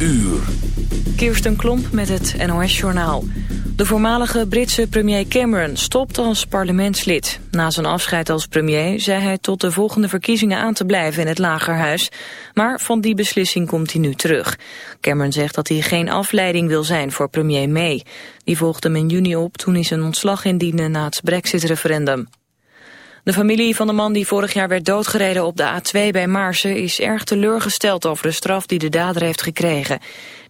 uur. Kirsten Klomp met het NOS-journaal. De voormalige Britse premier Cameron stopt als parlementslid. Na zijn afscheid als premier zei hij tot de volgende verkiezingen aan te blijven in het Lagerhuis. Maar van die beslissing komt hij nu terug. Cameron zegt dat hij geen afleiding wil zijn voor premier May. Die volgde hem in juni op toen hij zijn ontslag indiende na het brexit-referendum. De familie van de man die vorig jaar werd doodgereden op de A2 bij Maarsen is erg teleurgesteld over de straf die de dader heeft gekregen.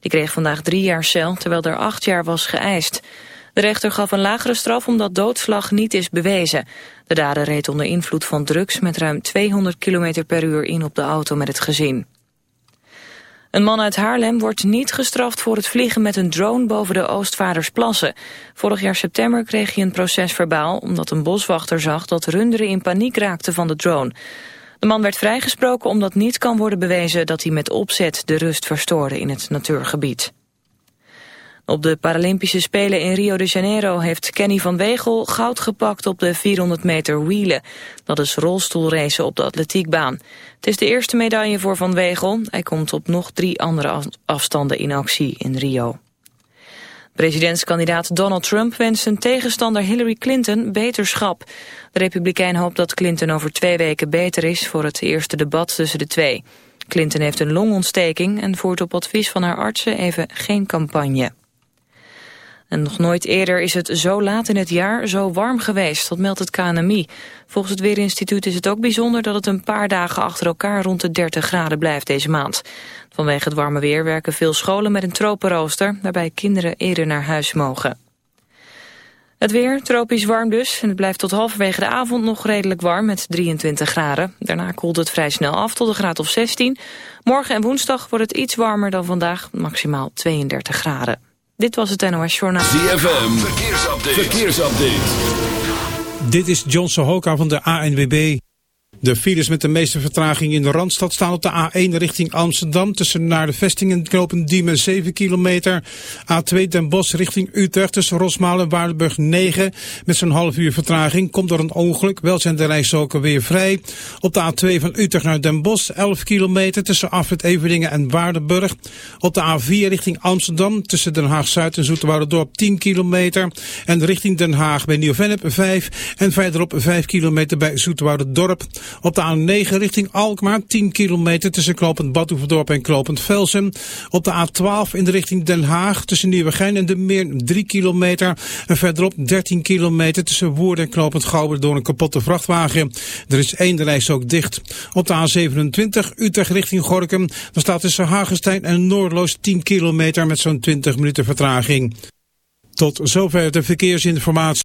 Die kreeg vandaag drie jaar cel, terwijl er acht jaar was geëist. De rechter gaf een lagere straf omdat doodslag niet is bewezen. De dader reed onder invloed van drugs met ruim 200 km per uur in op de auto met het gezin. Een man uit Haarlem wordt niet gestraft voor het vliegen met een drone boven de Oostvaardersplassen. Vorig jaar september kreeg hij een proces verbaal omdat een boswachter zag dat runderen in paniek raakten van de drone. De man werd vrijgesproken omdat niet kan worden bewezen dat hij met opzet de rust verstoorde in het natuurgebied. Op de Paralympische Spelen in Rio de Janeiro heeft Kenny van Wegel goud gepakt op de 400 meter wielen. Dat is rolstoelracen op de atletiekbaan. Het is de eerste medaille voor Van Wegel. Hij komt op nog drie andere afstanden in actie in Rio. Presidentskandidaat Donald Trump wenst zijn tegenstander Hillary Clinton beterschap. De republikein hoopt dat Clinton over twee weken beter is voor het eerste debat tussen de twee. Clinton heeft een longontsteking en voert op advies van haar artsen even geen campagne. En nog nooit eerder is het zo laat in het jaar zo warm geweest, dat meldt het KNMI. Volgens het Weerinstituut is het ook bijzonder dat het een paar dagen achter elkaar rond de 30 graden blijft deze maand. Vanwege het warme weer werken veel scholen met een tropenrooster, waarbij kinderen eerder naar huis mogen. Het weer, tropisch warm dus, en het blijft tot halverwege de avond nog redelijk warm met 23 graden. Daarna koelt het vrij snel af tot een graad of 16. Morgen en woensdag wordt het iets warmer dan vandaag, maximaal 32 graden. Dit was het NOS Journaal. ZFM, verkeersupdate. verkeersupdate. Dit is John Sohoka van de ANWB. De files met de meeste vertraging in de Randstad staan op de A1 richting Amsterdam. Tussen naar de vesting en knopen Diemen 7 kilometer. A2 Den Bosch richting Utrecht tussen Rosmalen en Waardenburg 9. Met zo'n half uur vertraging. Komt door een ongeluk. Wel zijn de rijstroken weer vrij. Op de A2 van Utrecht naar Den Bosch 11 kilometer tussen Afrit Everdingen en Waardenburg. Op de A4 richting Amsterdam tussen Den Haag-Zuid en Dorp 10 kilometer. En richting Den Haag bij Nieuw-Vennep 5. En verderop 5 kilometer bij Dorp. Op de A9 richting Alkmaar 10 kilometer tussen Klopend Badhoevedorp en Klopend Velsen. Op de A12 in de richting Den Haag tussen Nieuwegein en de Meer 3 kilometer. En verderop 13 kilometer tussen Woerden en Klopend Gouwen door een kapotte vrachtwagen. Er is één reis ook dicht. Op de A27 Utrecht richting Gorkum. Dan staat tussen Hagenstein en Noordloos 10 kilometer met zo'n 20 minuten vertraging. Tot zover de verkeersinformatie.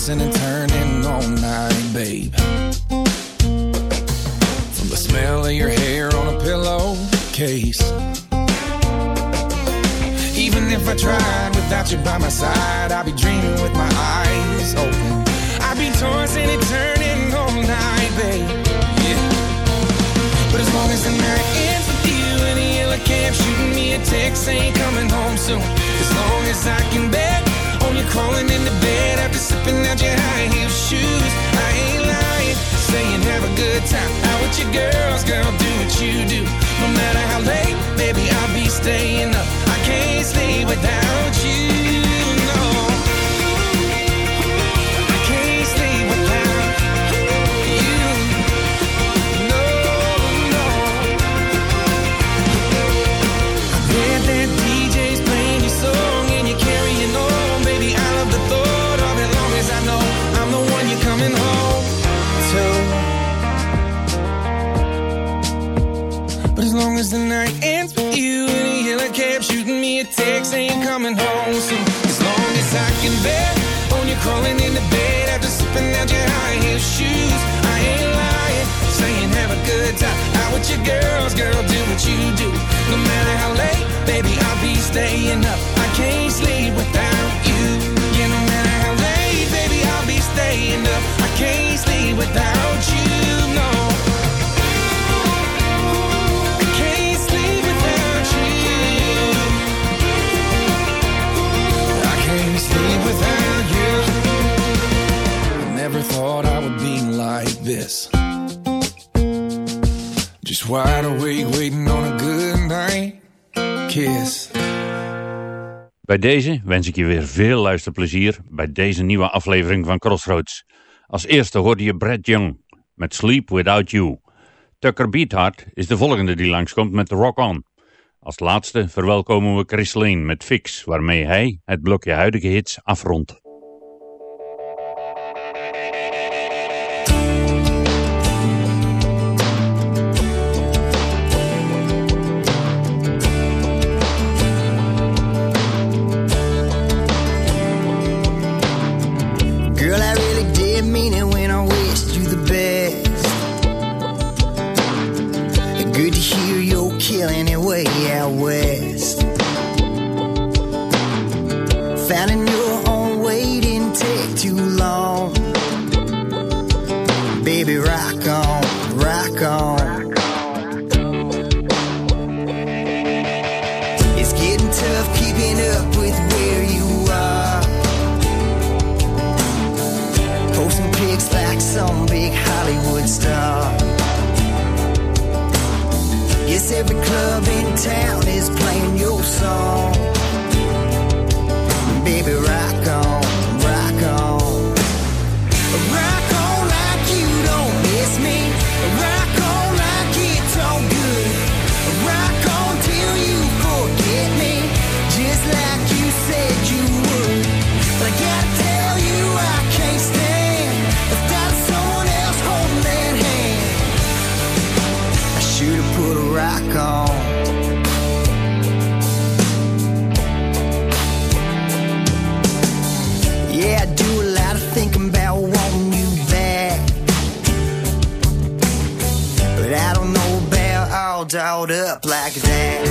Tossing and turning all night, babe. From the smell of your hair on a pillowcase. Even if I tried without you by my side, I'd be dreaming with my eyes open. I'd be tossing and turning all night, babe. Yeah. But as long as the night ends with you in a yellow cab, shooting me a text, ain't coming home soon. As long as I can bet on you crawling into bed after slipping out your high heel shoes, I ain't lying. Saying have a good time out with your girls, girl, do what you do. No matter how late, baby, I'll be staying up. I can't sleep without you. The night ends with you in a yellow cab, shooting me a text, ain't coming home soon. As long as I can bet on you crawling into bed after slipping out your high heel shoes, I ain't lying. Saying have a good time out with your girls, girl, do what you do. No matter how late, baby, I'll be staying up. I can't sleep without Just waiting on a good night kiss. Bij deze wens ik je weer veel luisterplezier bij deze nieuwe aflevering van Crossroads. Als eerste hoorde je Brad Young met Sleep Without You. Tucker Beathard is de volgende die langskomt met Rock On. Als laatste verwelkomen we Chris Lane met Fix, waarmee hij het blokje huidige hits afrondt. West. Finding your own way didn't take too long. Baby, rock on, rock on. It's getting tough keeping up with where you are. Posting pics like some big Hollywood star. Yes, every club in town dolled up like that.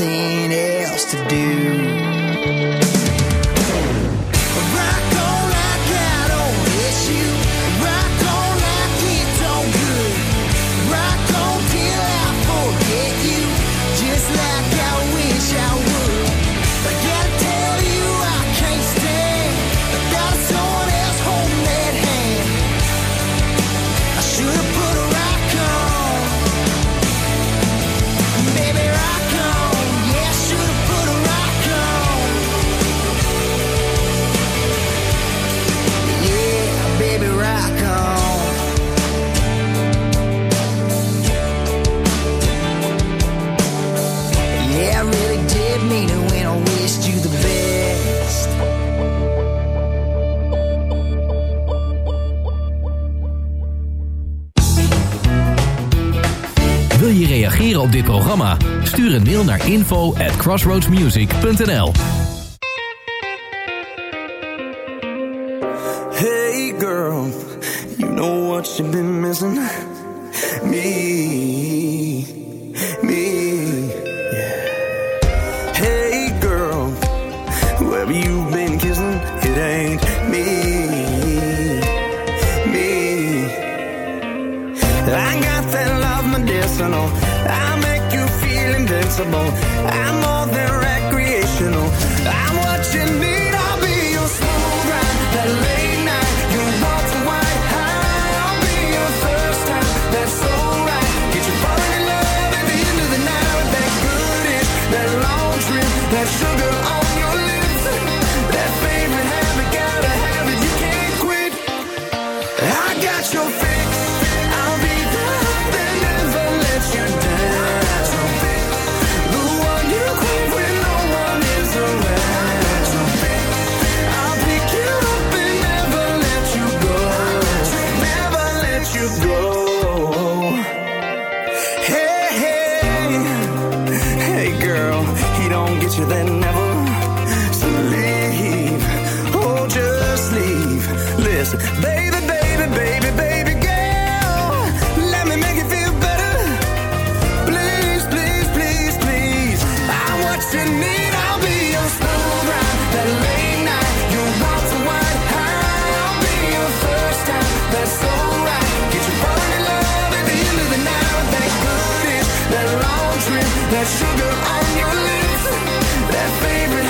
With reageren op dit programma? Stuur een mail naar info at crossroadsmusic.nl Hey girl, you know what you've been missing? responsible on your that favorite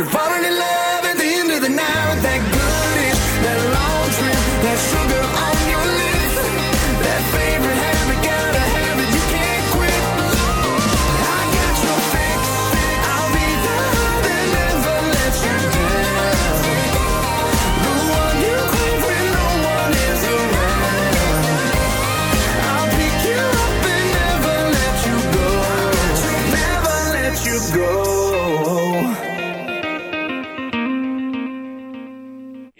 right. Get you falling in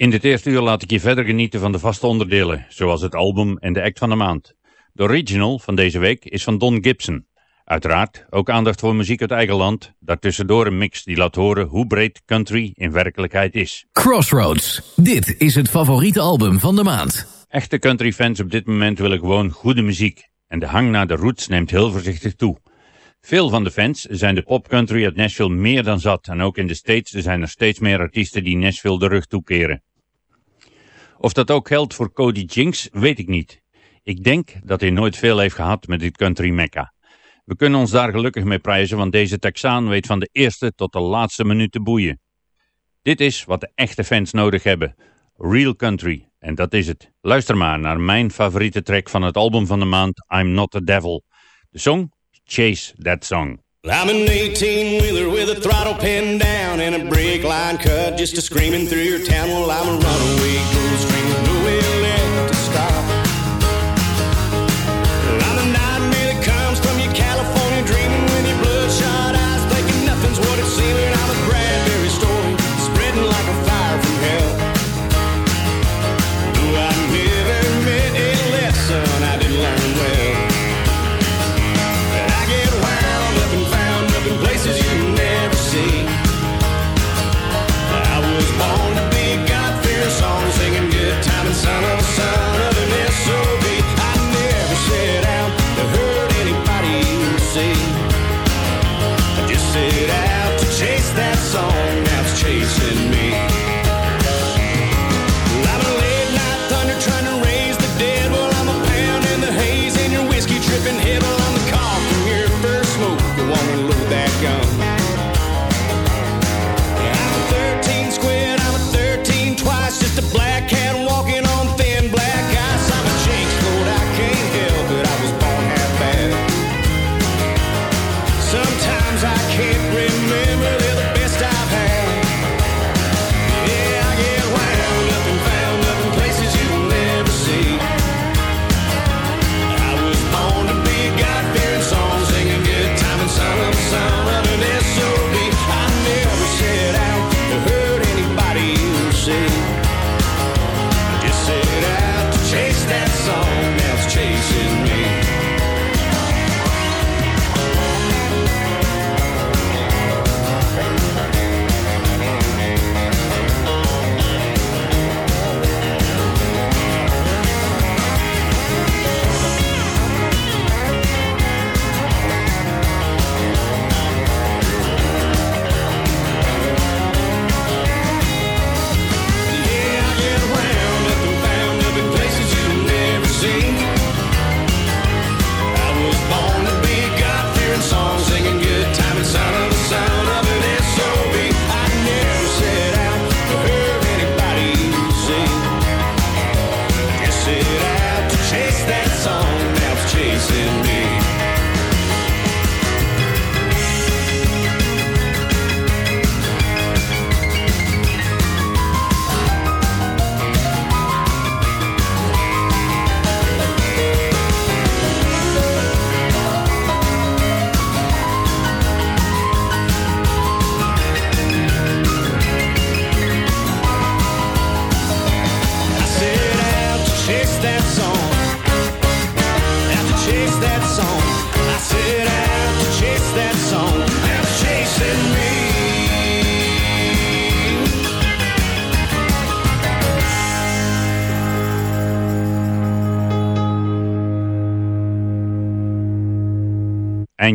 In dit eerste uur laat ik je verder genieten van de vaste onderdelen, zoals het album en de act van de maand. De original van deze week is van Don Gibson. Uiteraard ook aandacht voor muziek uit eigen land, daartussendoor een mix die laat horen hoe breed country in werkelijkheid is. Crossroads. Dit is het favoriete album van de maand. Echte country fans op dit moment willen gewoon goede muziek en de hang naar de roots neemt heel voorzichtig toe. Veel van de fans zijn de popcountry uit Nashville meer dan zat en ook in de States zijn er steeds meer artiesten die Nashville de rug toekeren. Of dat ook geldt voor Cody Jinks, weet ik niet. Ik denk dat hij nooit veel heeft gehad met dit country mecca. We kunnen ons daar gelukkig mee prijzen, want deze Texaan weet van de eerste tot de laatste minuut te boeien. Dit is wat de echte fans nodig hebben. Real country. En dat is het. Luister maar naar mijn favoriete track van het album van de maand, I'm Not The Devil. De song? Chase That Song. I'm an 18 wheeler with a throttle pinned down and a brake line cut just a screaming through your town. Well, I'm a runaway ghost, screaming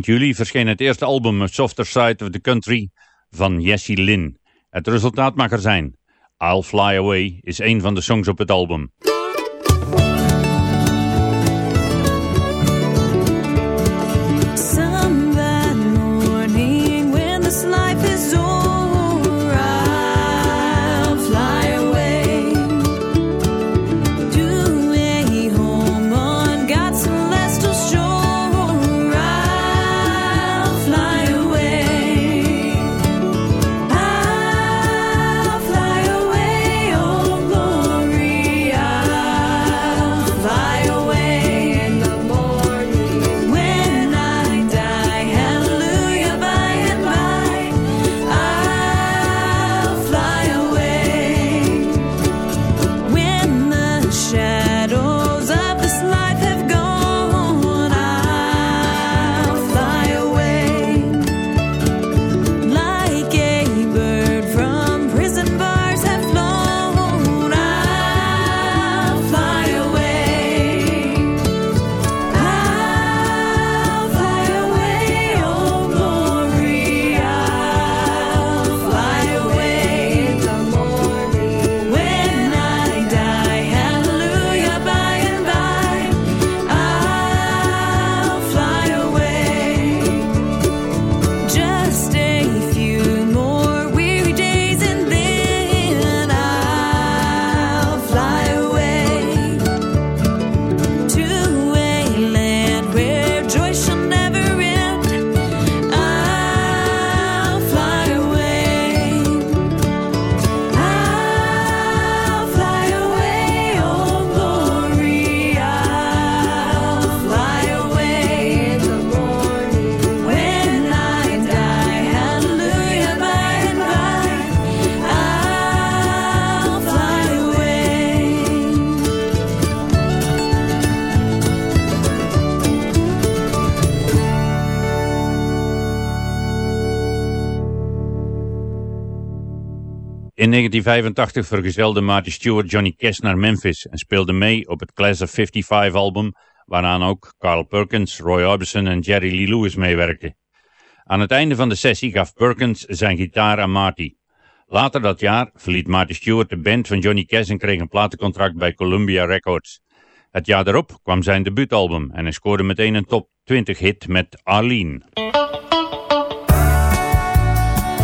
Eind juli verscheen het eerste album Softer Side of the Country van Jesse Lynn. Het resultaat mag er zijn. I'll Fly Away is een van de songs op het album. In 1985 vergezelde Marty Stewart Johnny Cash naar Memphis en speelde mee op het Class of 55 album, waaraan ook Carl Perkins, Roy Orbison en Jerry Lee Lewis meewerkten. Aan het einde van de sessie gaf Perkins zijn gitaar aan Marty. Later dat jaar verliet Marty Stewart de band van Johnny Cash en kreeg een platencontract bij Columbia Records. Het jaar daarop kwam zijn debuutalbum en hij scoorde meteen een top 20 hit met Arlene.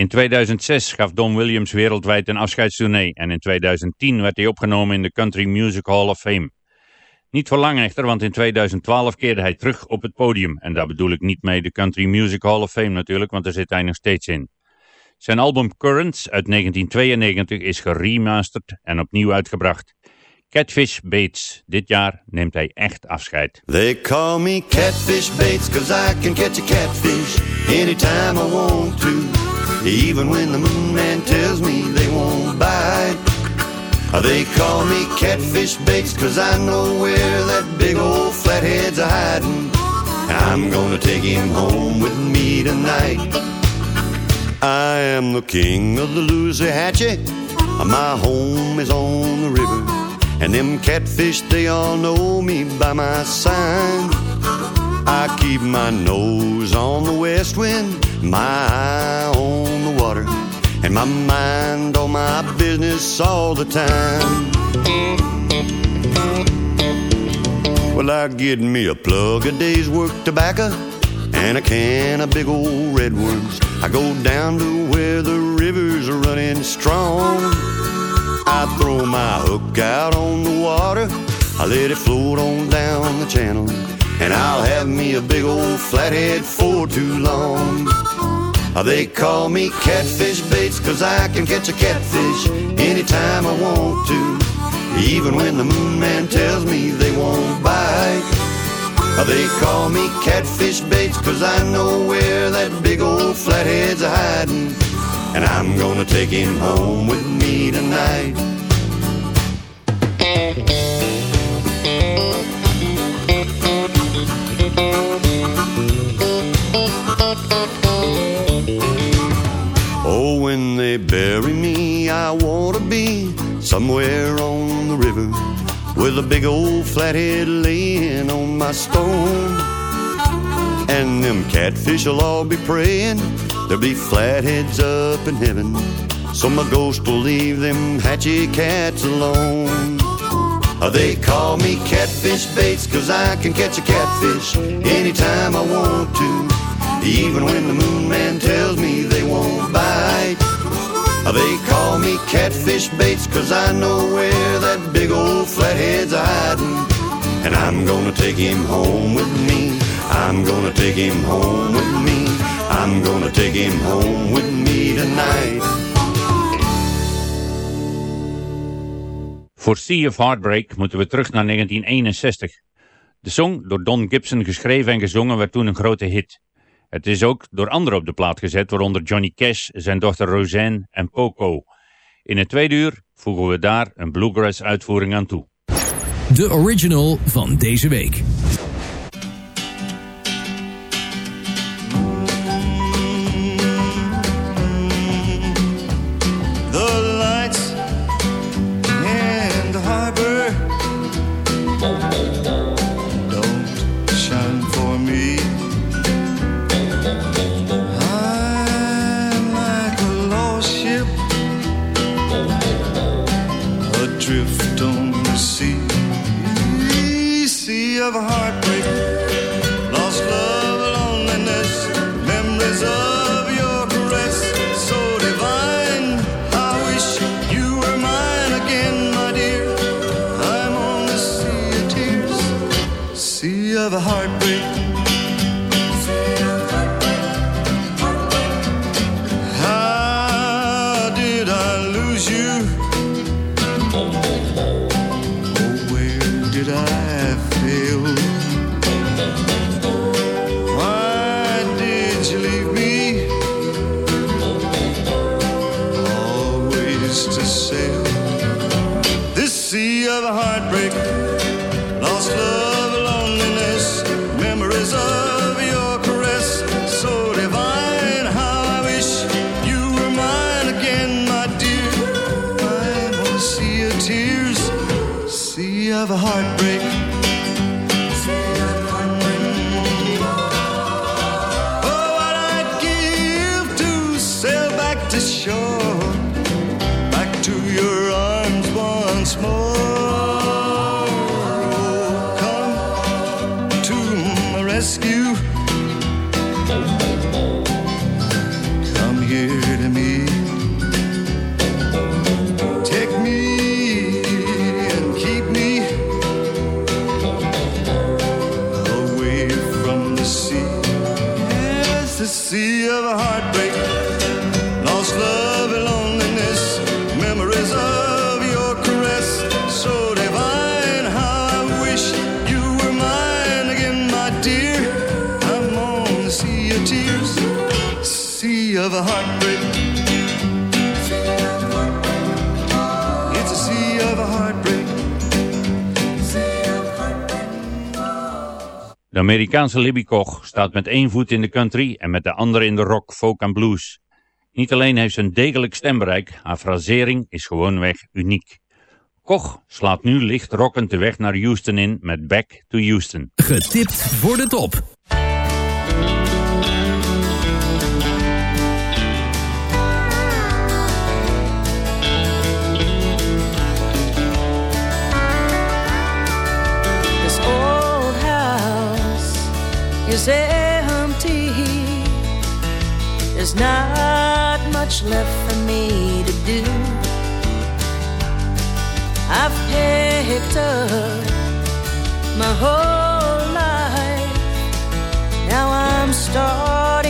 In 2006 gaf Don Williams wereldwijd een afscheidstournee en in 2010 werd hij opgenomen in de Country Music Hall of Fame. Niet voor lang echter, want in 2012 keerde hij terug op het podium. En daar bedoel ik niet mee de Country Music Hall of Fame natuurlijk, want daar zit hij nog steeds in. Zijn album Currents uit 1992 is geremasterd en opnieuw uitgebracht. Catfish Bates. Dit jaar neemt hij echt afscheid. They call me Catfish Bates cause I can catch a catfish anytime I want to. Even when the moon man tells me they won't bite. They call me Catfish Bates cause I know where that big old flathead's hiding. I'm gonna take him home with me tonight. I am the king of the Lousathatchee. My home is on the river. And them catfish, they all know me by my sign. I keep my nose on the west wind, my eye on the water, and my mind on my business all the time. Well, I get me a plug a day's work tobacco and a can of big old redwoods. I go down to where the rivers are running strong. I throw my hook out on the water. I let it float on down the channel. And I'll have me a big old flathead for too long. Uh, They call me Catfish Bates cause I can catch a catfish anytime I want to. Even when the moon man tells me they won't bite. Uh, They call me Catfish Bates cause I know where that big old flathead's hiding. And I'm gonna take him home with me tonight. Oh, when they bury me, I want to be somewhere on the river with a big old flathead laying on my stone. And them catfish will all be praying, there'll be flatheads up in heaven. So my ghost will leave them hatchy cats alone. Uh, They call me Catfish Bates cause I can catch a catfish anytime I want to. Even when the moon man tells me they won't bite. Uh, They call me Catfish Bates cause I know where that big old flathead's hiding. And I'm gonna take him home with me. I'm gonna take him home with me. I'm gonna take him home with me tonight. Voor Sea of Heartbreak moeten we terug naar 1961. De song, door Don Gibson geschreven en gezongen, werd toen een grote hit. Het is ook door anderen op de plaat gezet, waaronder Johnny Cash, zijn dochter Roseanne en Poco. In het tweede uur voegen we daar een bluegrass uitvoering aan toe. De original van deze week. Adrift on the sea, sea of heartbreak, sea of heartbreak. It's a sea of heartbreak. De Amerikaanse Libby Koch staat met één voet in de country en met de andere in de rock, folk en blues. Niet alleen heeft ze een degelijk stembereik, haar frasering is gewoonweg uniek. Koch slaat nu licht rockend de weg naar Houston in met Back to Houston. Getipt voor de top. Is empty. There's not much left for me to do. I've picked up my whole life Now I'm starting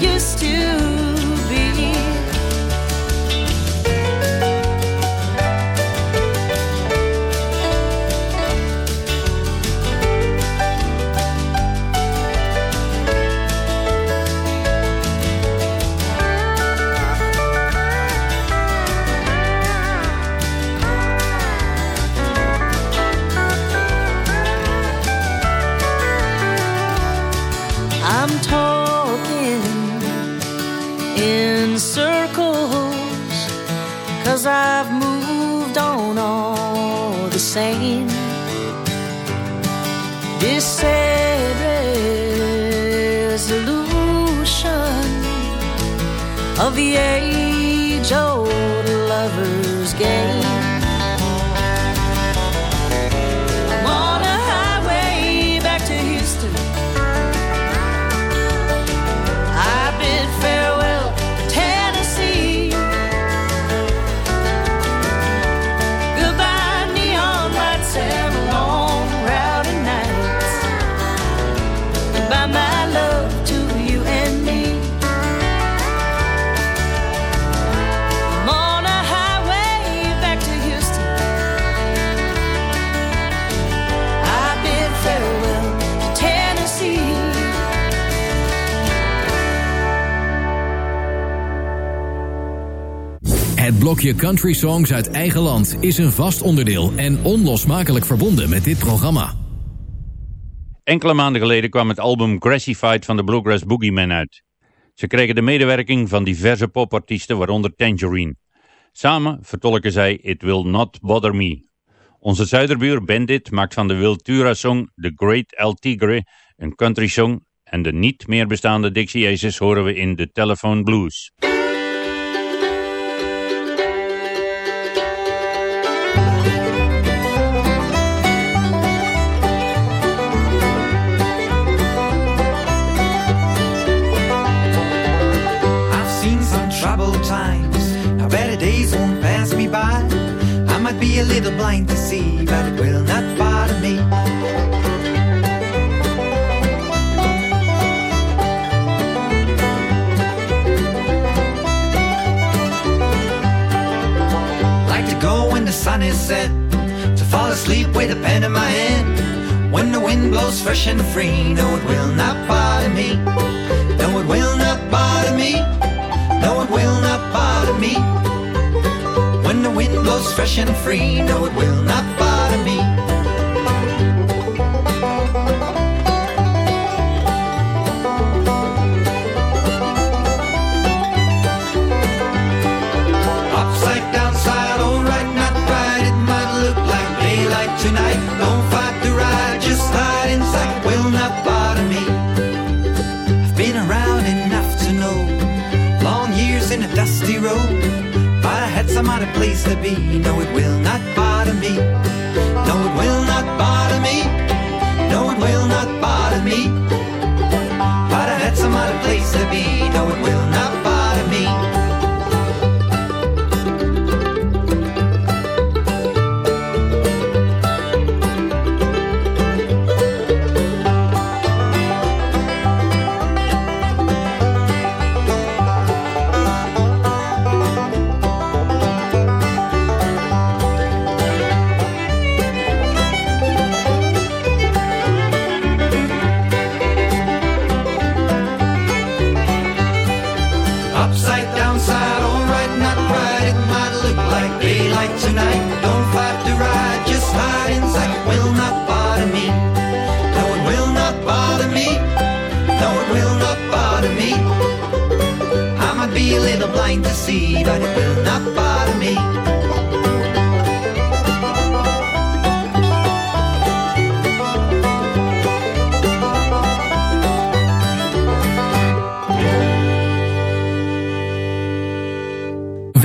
used to the age old lover's game. Blokje country songs uit eigen land is een vast onderdeel en onlosmakelijk verbonden met dit programma. Enkele maanden geleden kwam het album Grassified van de Bluegrass Boogeyman uit. Ze kregen de medewerking van diverse popartiesten, waaronder Tangerine. Samen vertolken zij It Will Not Bother Me. Onze zuiderbuur Bandit maakt van de Wiltura-song The Great El Tigre een country song en de niet meer bestaande Dixie Aces horen we in The Telephone Blues. Be a little blind to see, but it will not bother me. Like to go when the sun is set, to fall asleep with a pen in my hand. When the wind blows fresh and free, no, it will not bother me. No, it will not bother me. No, it will not bother me. Blows fresh and free, no, it will not bother place to be. No, it will not bother me.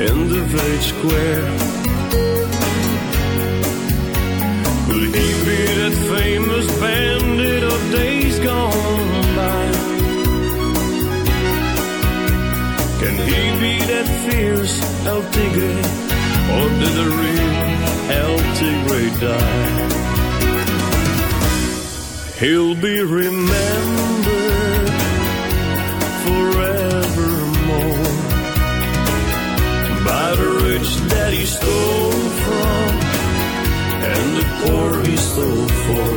In the village square. Could he be that famous bandit of days gone by? Can he be that fierce El Tigre? Or did the real El Tigre die? He'll be remembered poor he stole for.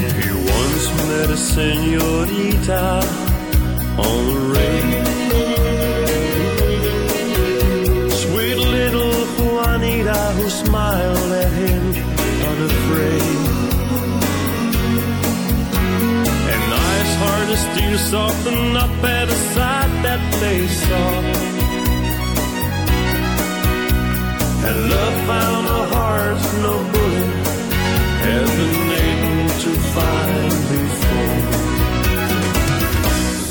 He once met a senorita on the rail. Sweet little Juanita who smiled at him unafraid. And nice of steel softened up at the sight that they saw. Love found a heart no bullet been able to find before.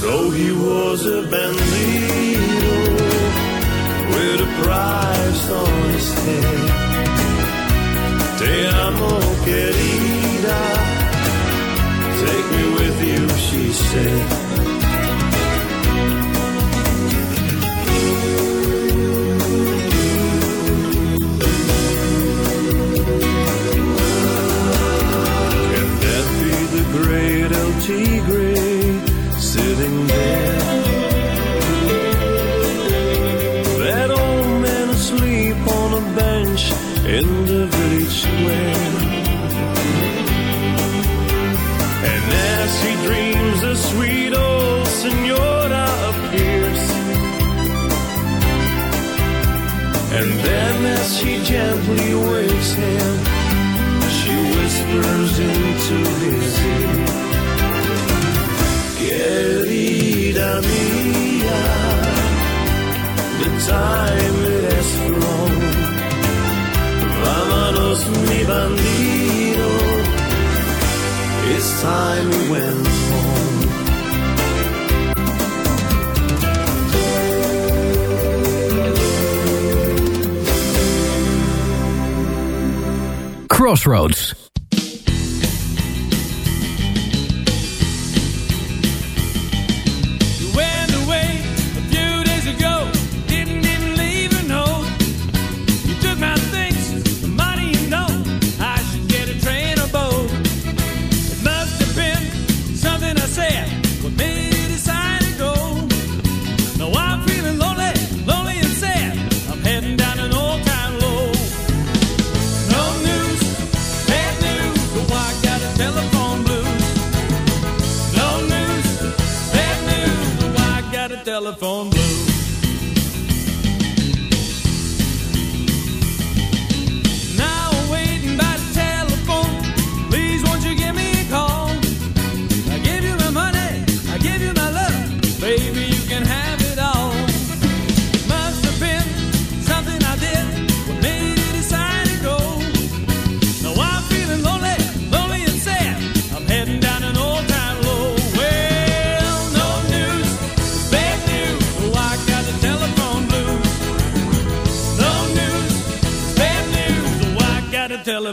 Though he was a bandito with a price on his head. Te amo, querida. Take me with you, she said. Village square. And as he dreams, a sweet old senora appears. And then as she gently wakes him, she whispers into his ear. Querida mía, the time Vámonos, mi bandido. It's time we went home. Crossroads.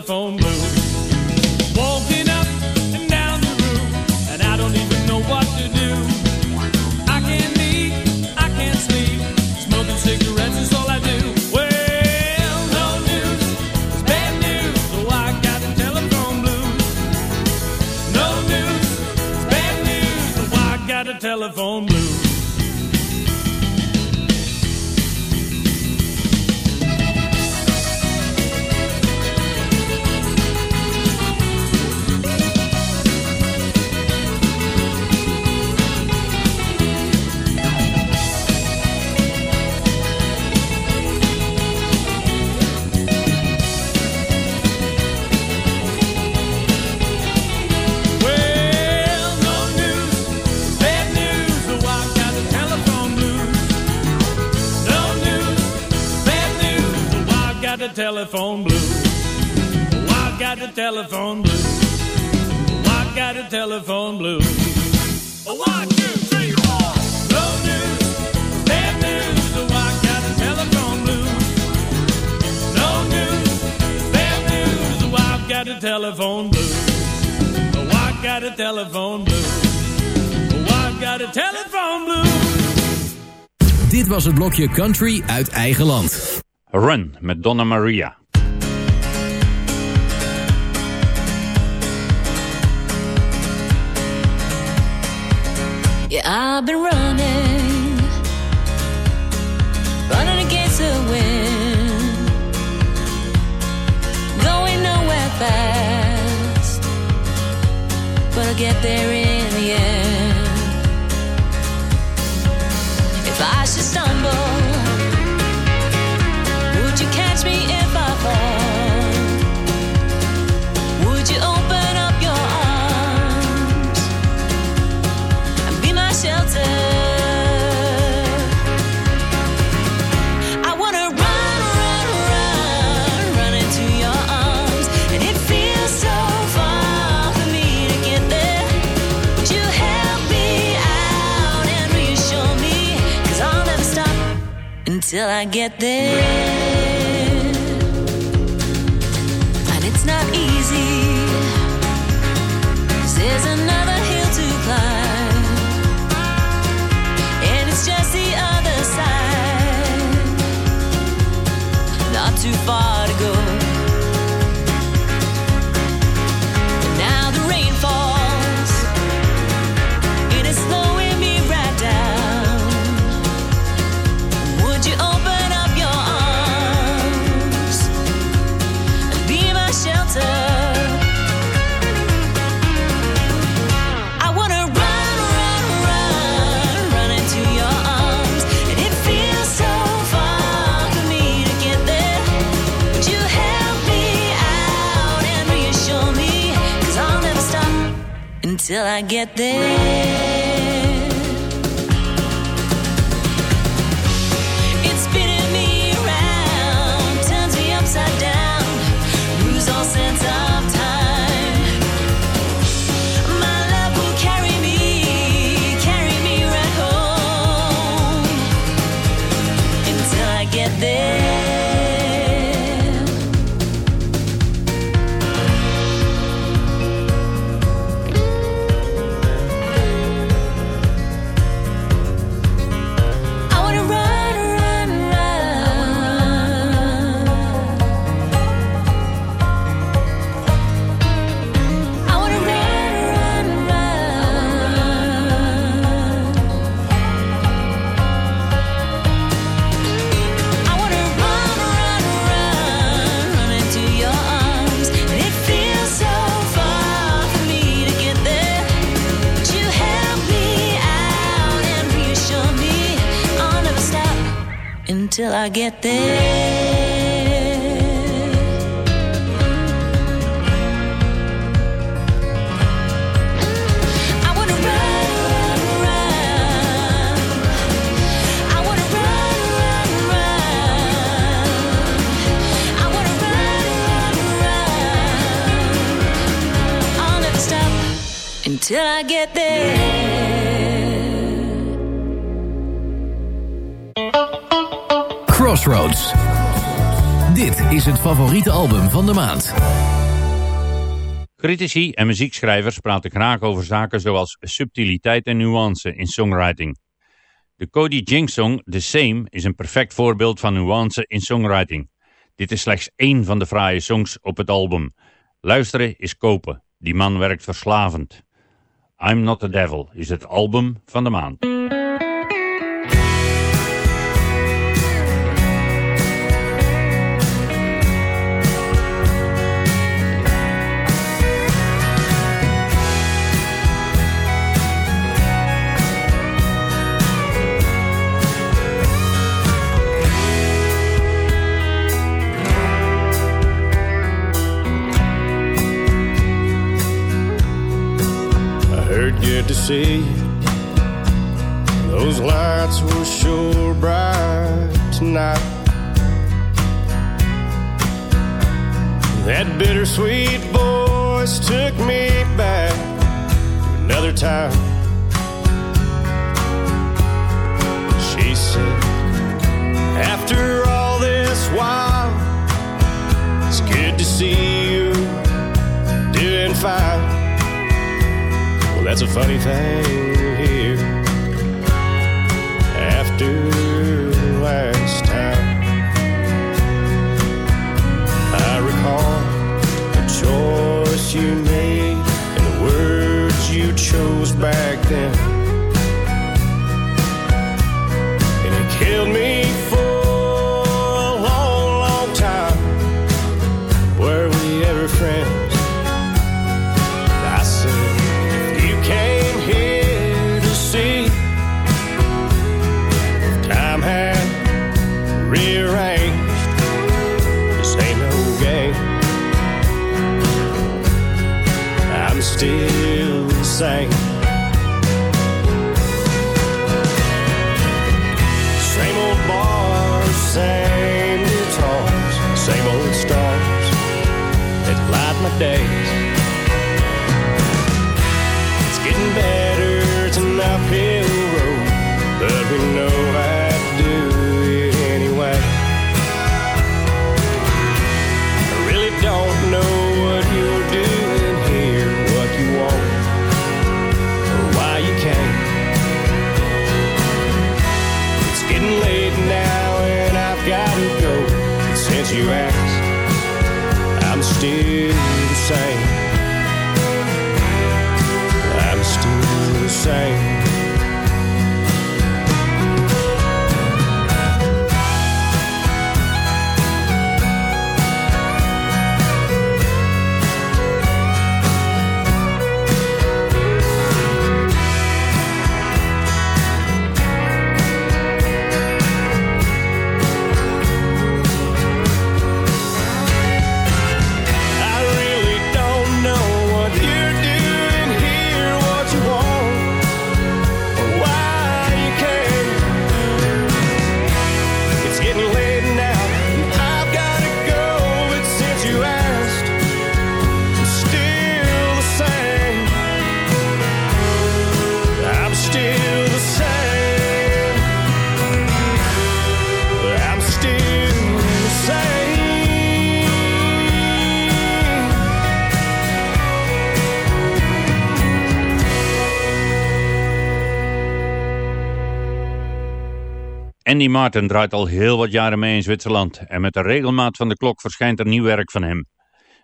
Telephone was het blokje Country uit eigen land. Run met Donna Maria. Yeah, I've been running Running against the wind Going nowhere fast But I'll get there in the end I should stun till I get there. And it's not easy, Cause there's another hill to climb, and it's just the other side, not too far to go. I get there. get there favoriete album van de maand. Critici en muziekschrijvers praten graag over zaken zoals subtiliteit en nuance in songwriting. De Cody Jinx song The Same is een perfect voorbeeld van nuance in songwriting. Dit is slechts één van de fraaie songs op het album. Luisteren is kopen. Die man werkt verslavend. I'm Not The Devil is het album van de maand. We know. Andy Martin draait al heel wat jaren mee in Zwitserland en met de regelmaat van de klok verschijnt er nieuw werk van hem.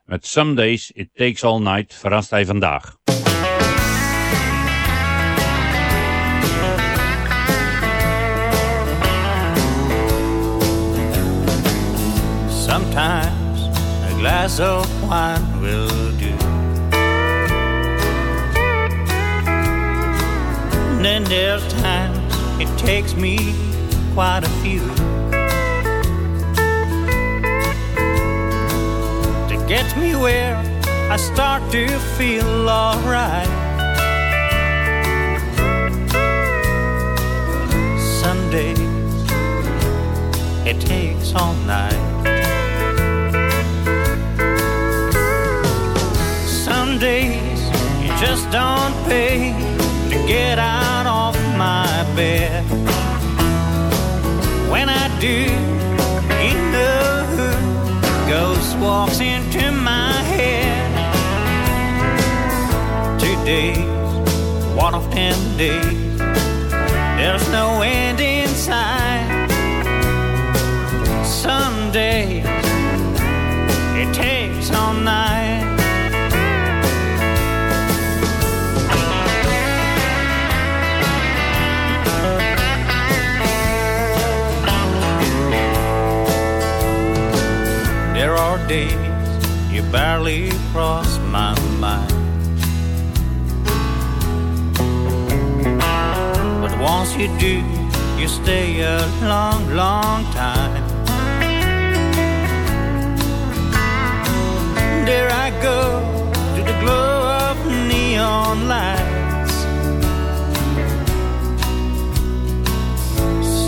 Met Some Days It Takes All Night verrast hij vandaag. Sometimes a glass of wine will do then there's times it takes me quite a few. To get me where I start to feel alright. Some days it takes all night. Some days you just don't pay to get out of my bed when I do, you know who ghost walks into my head. Two days, one of ten days. Days you barely cross my mind. But once you do, you stay a long, long time. There I go to the glow of neon lights.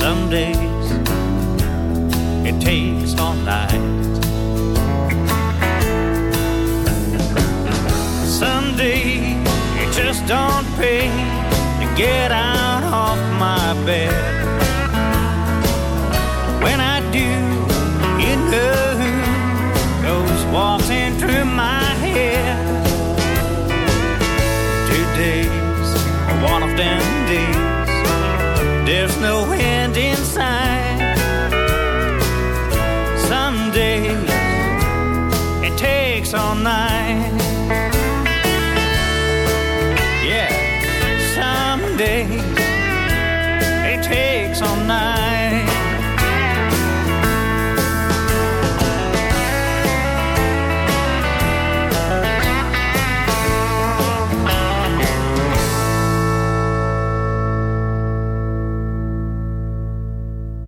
Some days it takes all night. Get out of my bed. When I do, you know goes walking through my head. Today's one of them days. There's no end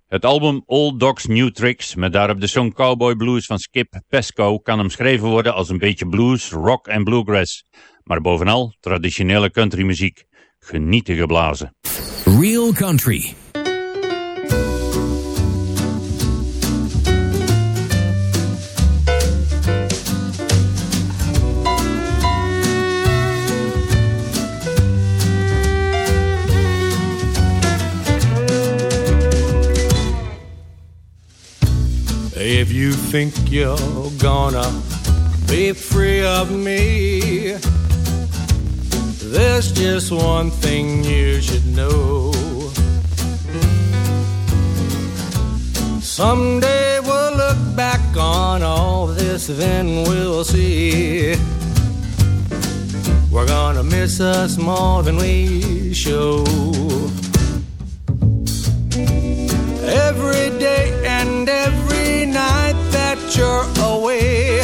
Het album Old Dogs New Tricks met daarop de song Cowboy Blues van Skip Pesco kan omschreven worden als een beetje blues, rock en bluegrass. Maar bovenal traditionele countrymuziek. Genieten geblazen. Real Country. If you think you're gonna be free of me, there's just one thing you should know. Someday we'll look back on all this, then we'll see. We're gonna miss us more than we show. Every day and every night that you're away,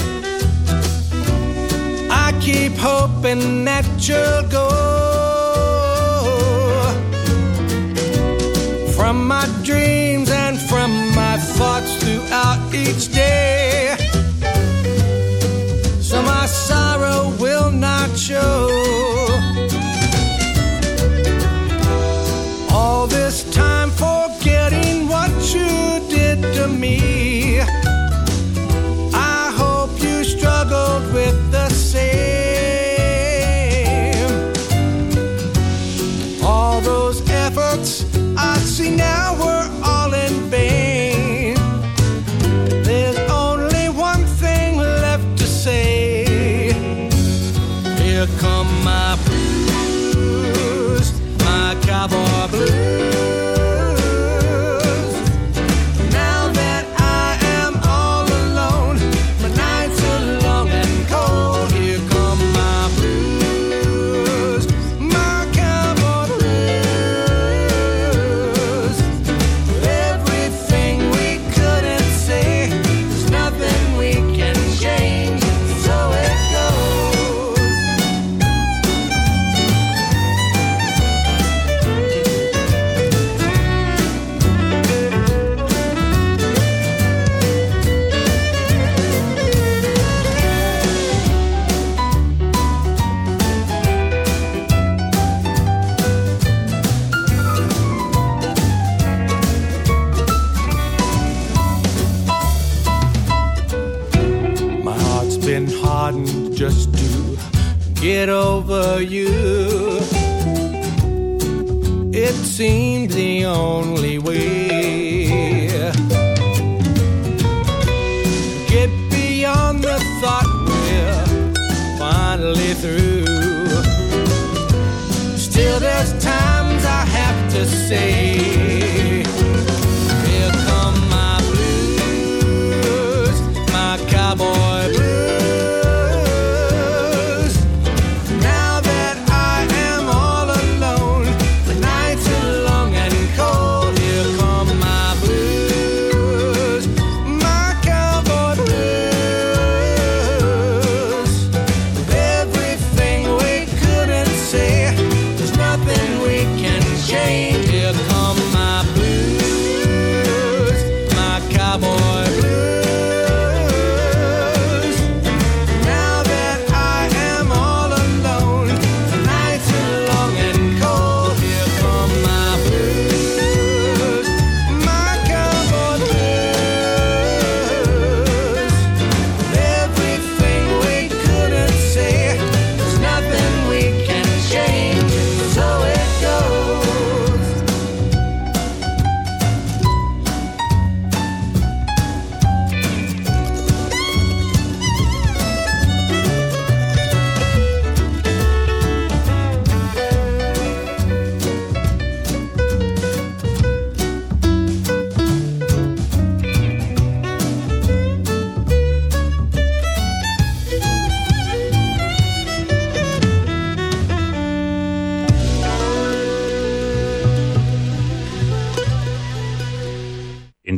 I keep hoping that you'll go. From my dreams and from my thoughts throughout each day, so my sorrow will not show. Me. Only way. Get beyond the thought we're finally through. Still, there's times I have to say.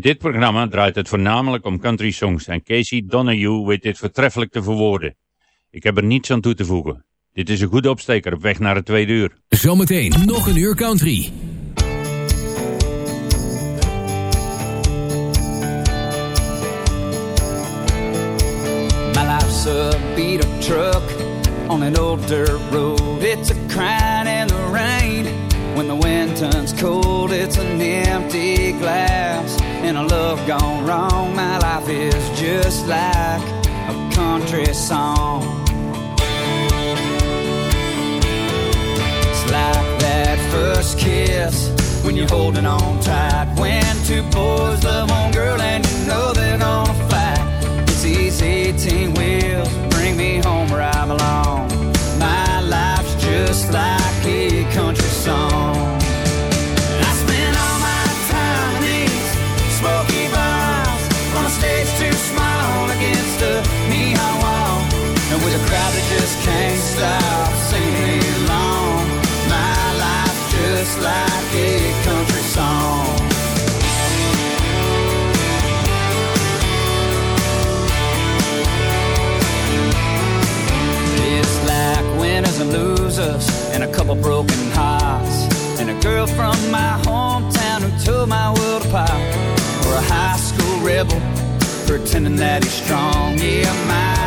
Dit programma draait het voornamelijk om country songs en Casey Donahue weet dit voortreffelijk te verwoorden. Ik heb er niets aan toe te voegen. Dit is een goede opsteker op weg naar het tweede uur. Zometeen nog een uur country. My life's a beat up truck on an old dirt road. It's a crying in the rain. When the wind turns cold, it's an empty glass. And a love gone wrong. My life is just like a country song. It's like that first kiss when you're holding on tight. When two boys love one girl and you know they're gonna fight. It's these 18 wheels bring me home where I belong. Can't stop. My life's just like a country song. It's like winners and losers and a couple broken hearts. And a girl from my hometown who tore my world apart. Or a high school rebel pretending that he's strong. Yeah, my